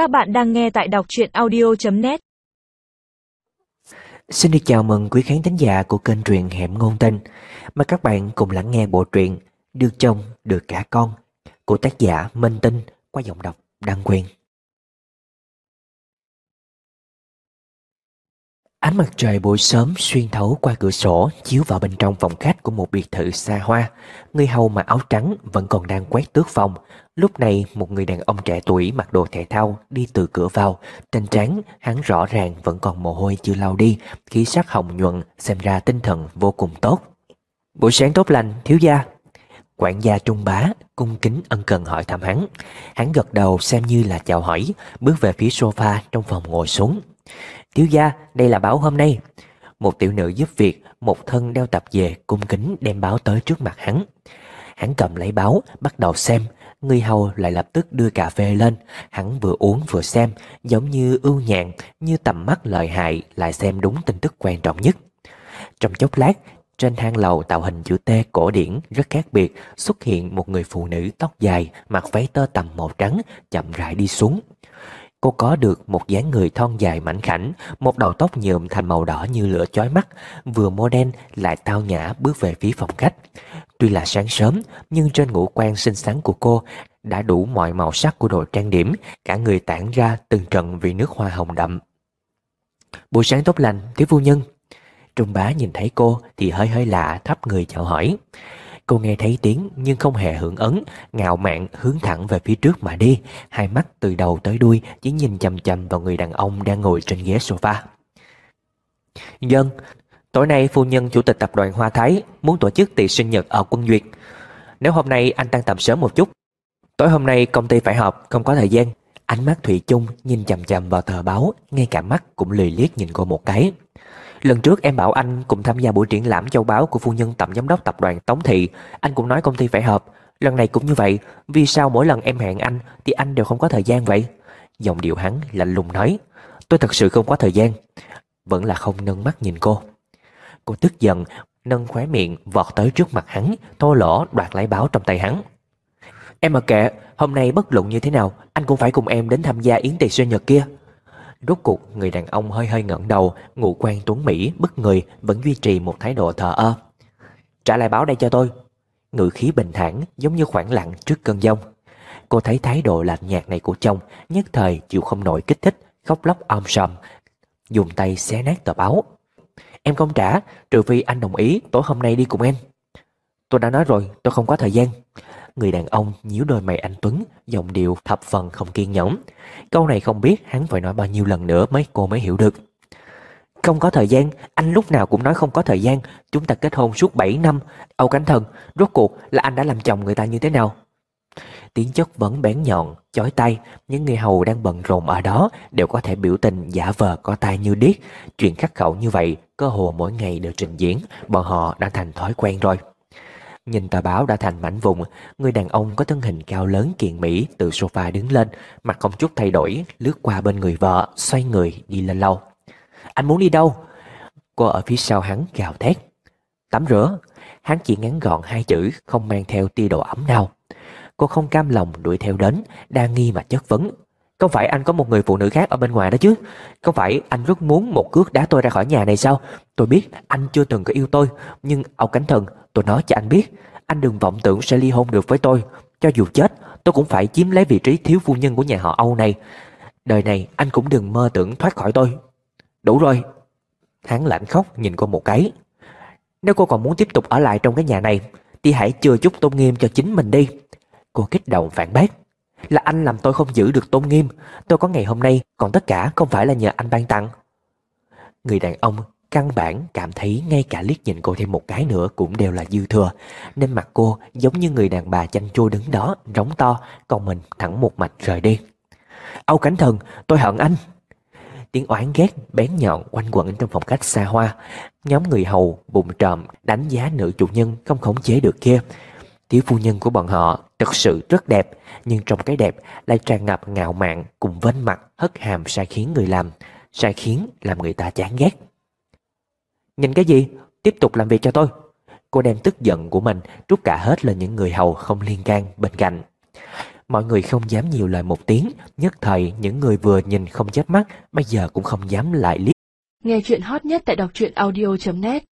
Các bạn đang nghe tại đọc truyện audio.net Xin được chào mừng quý khán thính giả của kênh truyện Hẻm Ngôn Tình. Mời các bạn cùng lắng nghe bộ truyện Được chồng, được cả con Của tác giả Minh Tinh qua giọng đọc Đăng Quyền Ánh mặt trời buổi sớm xuyên thấu qua cửa sổ chiếu vào bên trong phòng khách của một biệt thự xa hoa. Người hầu mặc áo trắng vẫn còn đang quét tước phòng. Lúc này một người đàn ông trẻ tuổi mặc đồ thể thao đi từ cửa vào. Trên trán hắn rõ ràng vẫn còn mồ hôi chưa lau đi, khí sắc hồng nhuận xem ra tinh thần vô cùng tốt. Buổi sáng tốt lành, thiếu gia. Quản gia Trung Bá cung kính ân cần hỏi thăm hắn. Hắn gật đầu xem như là chào hỏi, bước về phía sofa trong phòng ngồi xuống. Thiếu gia, đây là báo hôm nay. Một tiểu nữ giúp việc, một thân đeo tập về, cung kính đem báo tới trước mặt hắn. Hắn cầm lấy báo, bắt đầu xem. Người hầu lại lập tức đưa cà phê lên. Hắn vừa uống vừa xem, giống như ưu nhàn, như tầm mắt lợi hại, lại xem đúng tin tức quan trọng nhất. Trong chốc lát, trên thang lầu tạo hình chữ T cổ điển rất khác biệt xuất hiện một người phụ nữ tóc dài mặc váy tơ tầm màu trắng chậm rãi đi xuống. Cô có được một dáng người thon dài mảnh khảnh, một đầu tóc nhuộm thành màu đỏ như lửa chói mắt, vừa modern lại tao nhã bước về phía phòng khách. Tuy là sáng sớm, nhưng trên ngũ quan xinh xắn của cô đã đủ mọi màu sắc của đồ trang điểm, cả người tản ra từng trận vị nước hoa hồng đậm. Buổi sáng tốt lành, thiếu phu nhân. Trung bá nhìn thấy cô thì hơi hơi lạ thấp người chào hỏi. Cô nghe thấy tiếng nhưng không hề hưởng ứng, ngạo mạn hướng thẳng về phía trước mà đi, hai mắt từ đầu tới đuôi chỉ nhìn chầm chầm vào người đàn ông đang ngồi trên ghế sofa. Dân, tối nay phu nhân chủ tịch tập đoàn Hoa Thái muốn tổ chức tiệc sinh nhật ở quân duyệt. Nếu hôm nay anh tan tầm sớm một chút, tối hôm nay công ty phải họp, không có thời gian. Ánh mắt Thủy chung nhìn chầm chầm vào tờ báo, ngay cả mắt cũng lười liếc nhìn cô một cái. Lần trước em bảo anh cùng tham gia buổi triển lãm châu báu của phu nhân tổng giám đốc tập đoàn Tống Thị. Anh cũng nói công ty phải họp. Lần này cũng như vậy. Vì sao mỗi lần em hẹn anh thì anh đều không có thời gian vậy? Giọng điệu hắn lạnh lùng nói. Tôi thật sự không có thời gian. Vẫn là không nâng mắt nhìn cô. Cô tức giận, nâng khóe miệng vọt tới trước mặt hắn, thô lỗ đoạt lấy báo trong tay hắn. Em mà kệ, hôm nay bất luận như thế nào, anh cũng phải cùng em đến tham gia yến tiệc sinh nhật kia. Rốt cuộc, người đàn ông hơi hơi ngẩng đầu Ngụ quan tuấn Mỹ bức người Vẫn duy trì một thái độ thờ ơ. Trả lại báo đây cho tôi. Ngự khí bình thản, giống như khoảng lặng trước cơn giông. Cô thấy thái độ lạnh nhạt này của chồng, Nhất thời chịu không nổi kích thích, Khóc lóc om sòm, Dùng tay xé nát tờ báo. Em không trả, trừ phi anh đồng ý, tối hôm nay đi cùng em. Tôi đã nói rồi, tôi không có thời gian. Người đàn ông nhíu đôi mày anh Tuấn Giọng điệu thập phần không kiên nhẫn. Câu này không biết hắn phải nói bao nhiêu lần nữa Mấy cô mới hiểu được. Không có thời gian Anh lúc nào cũng nói không có thời gian. Chúng ta kết hôn suốt 7 năm. Âu Cánh Thần Rốt cuộc là anh đã làm chồng người ta như thế nào? Tiếng chất vẫn bén nhọn, chói tay Những người hầu đang bận rộn ở đó Đều có thể biểu tình giả vờ có tai như điếc. Chuyện khắc khẩu như vậy Cơ hồ mỗi ngày đều trình diễn. Bọn họ đã thành thói quen rồi. Nhìn tờ báo đã thành mảnh vụn, người đàn ông có thân hình cao lớn kiện mỹ từ sofa đứng lên, mặt không chút thay đổi, lướt qua bên người vợ, xoay người đi lên lầu. Anh muốn đi đâu? Cô ở phía sau hắn gào thét. Tắm rửa. Hắn chỉ ngắn gọn hai chữ, không mang theo tia độ ấm nào. Cô không cam lòng đuổi theo đến, đa nghi mà chất vấn. Không phải anh có một người phụ nữ khác ở bên ngoài đó chứ? Không phải anh rất muốn một cước đá tôi ra khỏi nhà này sao? Tôi biết anh chưa từng có yêu tôi, Nhưng Âu Cánh Thần, tôi nói cho anh biết, Anh đừng vọng tưởng sẽ ly hôn được với tôi. Cho dù chết, tôi cũng phải chiếm lấy vị trí thiếu phu nhân của nhà họ Âu này. Đời này, anh cũng đừng mơ tưởng thoát khỏi tôi. Đủ rồi. Hắn lạnh khóc, nhìn cô một cái. Nếu cô còn muốn tiếp tục ở lại trong cái nhà này, Thì hãy chừa chút tôn nghiêm cho chính mình đi. Cô kích động phản bác là anh làm tôi không giữ được tôn nghiêm. Tôi có ngày hôm nay, Còn tất cả không phải là nhờ anh ban tặng. Người đàn ông căn bản cảm thấy ngay cả liếc nhìn cô thêm một cái nữa cũng đều là dư thừa. Nên mặt cô giống như người đàn bà chanh chua đứng đó, Rống to, Còn mình thẳng một mạch rời đi. Âu Cảnh Thần, tôi hận anh. Tiếng oán ghét bén nhọn quanh quẩn trong phòng khách xa hoa. Nhóm người hầu bụng trộm đánh giá nữ chủ nhân không khống chế được kia. Tiểu phu nhân của bọn họ thật sự rất đẹp, nhưng trong cái đẹp lại tràn ngập ngạo mạn cùng vênh mặt hất hàm sai khiến người làm, sai khiến làm người ta chán ghét. Nhìn cái gì? Tiếp tục làm việc cho tôi. Cô đem tức giận của mình trút cả hết lên những người hầu không liên can bên cạnh. Mọi người không dám nhiều lời một tiếng, nhất thời những người vừa nhìn không chớp mắt, bây giờ cũng không dám lại liếc. Nghe chuyện hot nhất tại đọc truyện audio.net